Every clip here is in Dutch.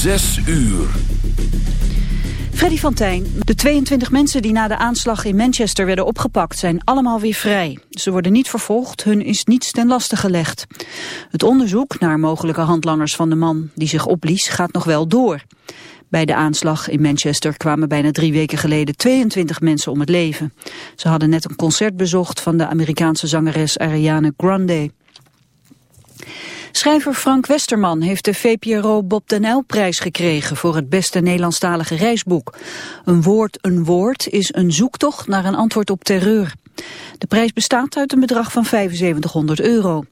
Zes uur. Freddy van Tijn. De 22 mensen die na de aanslag in Manchester werden opgepakt zijn allemaal weer vrij. Ze worden niet vervolgd, hun is niets ten laste gelegd. Het onderzoek naar mogelijke handlangers van de man die zich opblies gaat nog wel door. Bij de aanslag in Manchester kwamen bijna drie weken geleden 22 mensen om het leven. Ze hadden net een concert bezocht van de Amerikaanse zangeres Ariana Grande. Schrijver Frank Westerman heeft de VPRO Bob den Uyl-prijs gekregen voor het beste Nederlandstalige reisboek. Een woord, een woord is een zoektocht naar een antwoord op terreur. De prijs bestaat uit een bedrag van 7500 euro.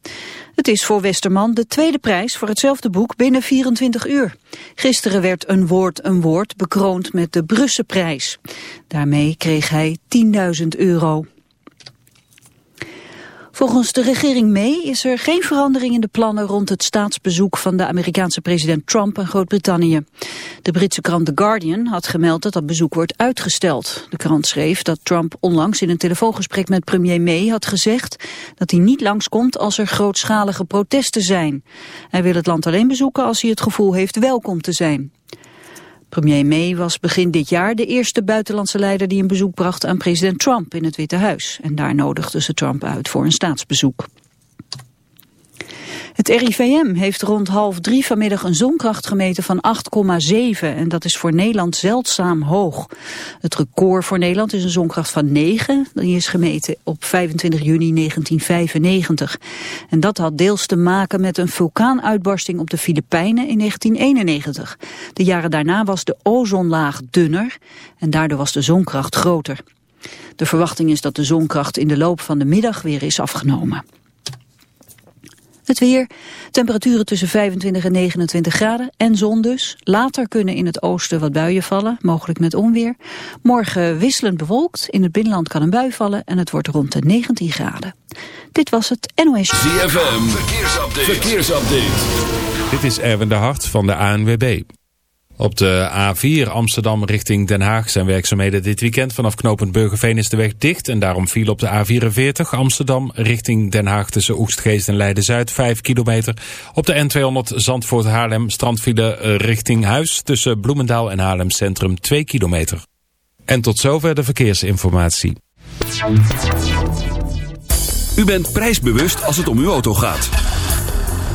Het is voor Westerman de tweede prijs voor hetzelfde boek binnen 24 uur. Gisteren werd Een Woord Een Woord bekroond met de Brusselprijs. Daarmee kreeg hij 10.000 euro. Volgens de regering May is er geen verandering in de plannen rond het staatsbezoek van de Amerikaanse president Trump aan Groot-Brittannië. De Britse krant The Guardian had gemeld dat dat bezoek wordt uitgesteld. De krant schreef dat Trump onlangs in een telefoongesprek met premier May had gezegd dat hij niet langskomt als er grootschalige protesten zijn. Hij wil het land alleen bezoeken als hij het gevoel heeft welkom te zijn. Premier May was begin dit jaar de eerste buitenlandse leider die een bezoek bracht aan president Trump in het Witte Huis. En daar nodigde ze Trump uit voor een staatsbezoek. Het RIVM heeft rond half drie vanmiddag een zonkracht gemeten van 8,7 en dat is voor Nederland zeldzaam hoog. Het record voor Nederland is een zonkracht van 9, die is gemeten op 25 juni 1995. En dat had deels te maken met een vulkaanuitbarsting op de Filipijnen in 1991. De jaren daarna was de ozonlaag dunner en daardoor was de zonkracht groter. De verwachting is dat de zonkracht in de loop van de middag weer is afgenomen. Het weer, temperaturen tussen 25 en 29 graden en zon dus. Later kunnen in het oosten wat buien vallen, mogelijk met onweer. Morgen wisselend bewolkt, in het binnenland kan een bui vallen en het wordt rond de 19 graden. Dit was het NOS. ZFM, verkeersupdate. verkeersupdate. Dit is Erwin de Hart van de ANWB. Op de A4 Amsterdam richting Den Haag zijn werkzaamheden dit weekend. Vanaf knooppunt Burgerveen is de weg dicht en daarom viel op de A44 Amsterdam richting Den Haag tussen Oegstgeest en Leiden-Zuid 5 kilometer. Op de N200 Zandvoort-Haarlem strandfile richting Huis tussen Bloemendaal en Haarlem Centrum 2 kilometer. En tot zover de verkeersinformatie. U bent prijsbewust als het om uw auto gaat.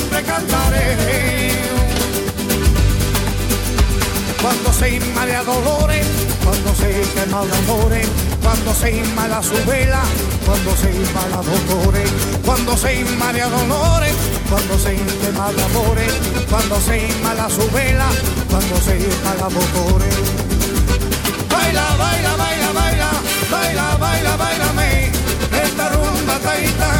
siempre cantaré. Cuando se inma de dolores, cuando se quema de amores, cuando se inma la su vela, cuando se inma dolores, cuando se inma de dolores, cuando se quema de amores, cuando se inma la su vela, cuando se inma dolores. Baila, baila, baila, baila, baila, baila, baila, me, esta rumba taita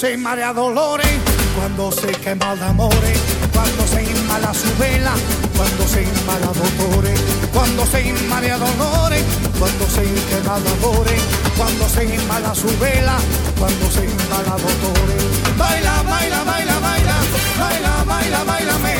se marea dolores, cuando se quema de amores, cuando se inmala su vela, cuando se inmala dolores, cuando se marea dolores, cuando se quema dolores, cuando se inmala su vela, cuando se inmala dolores. Baila, baila, baila, baila, baila, baila, baila.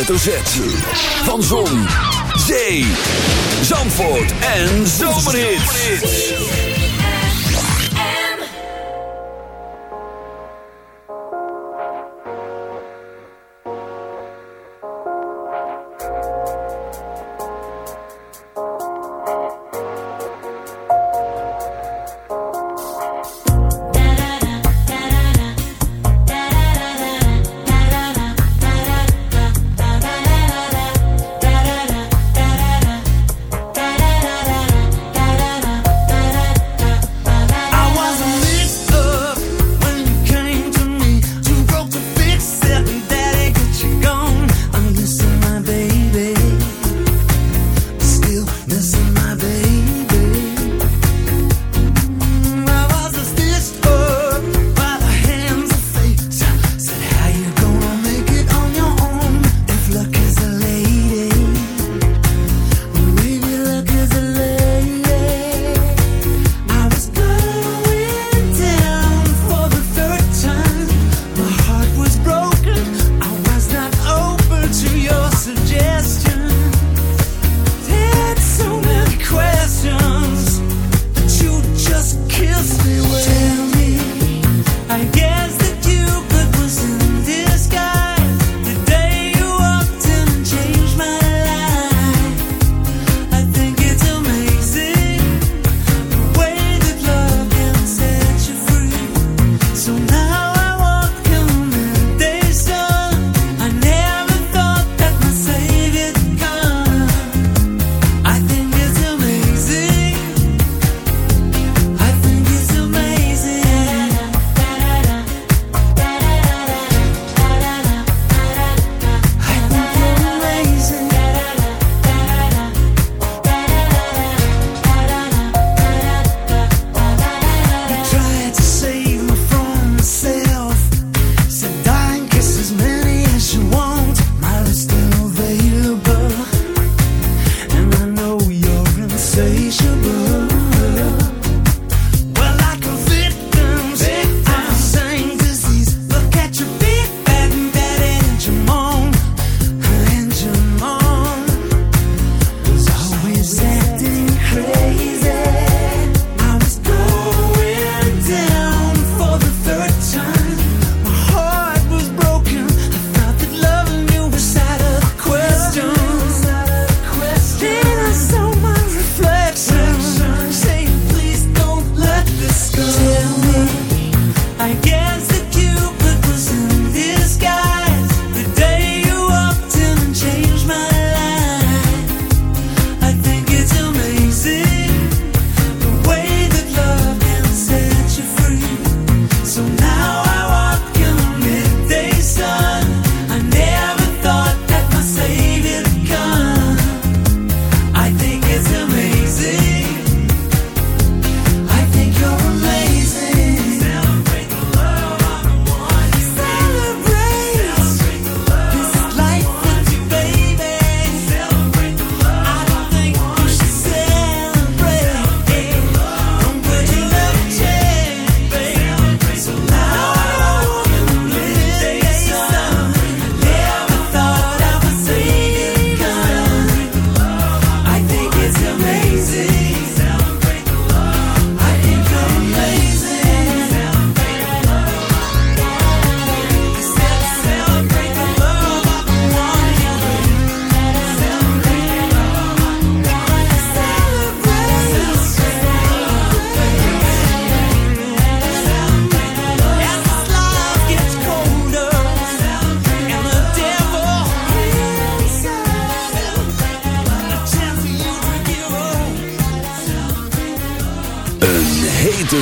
hoofdletter Z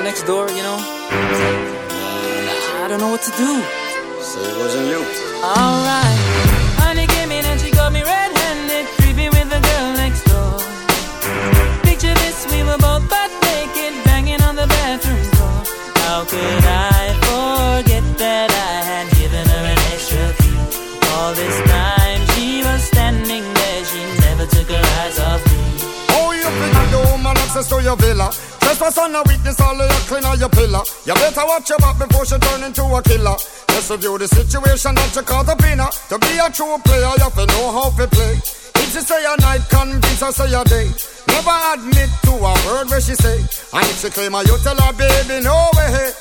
girl next door, you know? I don't know what to do. So it wasn't you. Alright. For son of weakness, all of your clean on your pillar. You better watch your back before she turn into a killer. Let's review the situation that you caught up in her. To be a true player, you have to know how to play. If she say a night, convince her say a day. Never admit to a word where she say. And if she claim her, you tell her, baby, no way.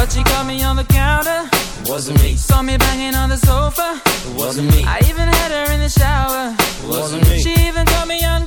But she caught me on the counter. Wasn't me. Saw me banging on the sofa. Wasn't me. I even had her in the shower. Wasn't me. She even caught me on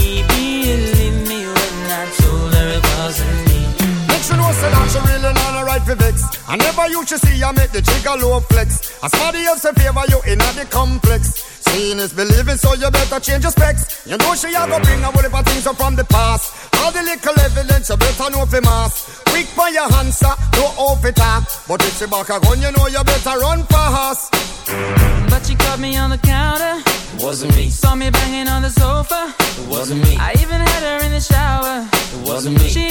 Make sure know say that she really not a right for vex. I never you should see I make the jigger low flex. As somebody else in favor you in the complex. Seeing is believing, so you better change your specs. You know she a go bring a whole heap of things up from the past. All the little evidence you better know for mass. Quick for your answer, no off it talk. But if she back a gun, you know you better run fast. But she caught me on the counter. Wasn't me. Saw me banging on the sofa. It wasn't me. I even had her in the shower. It wasn't me. She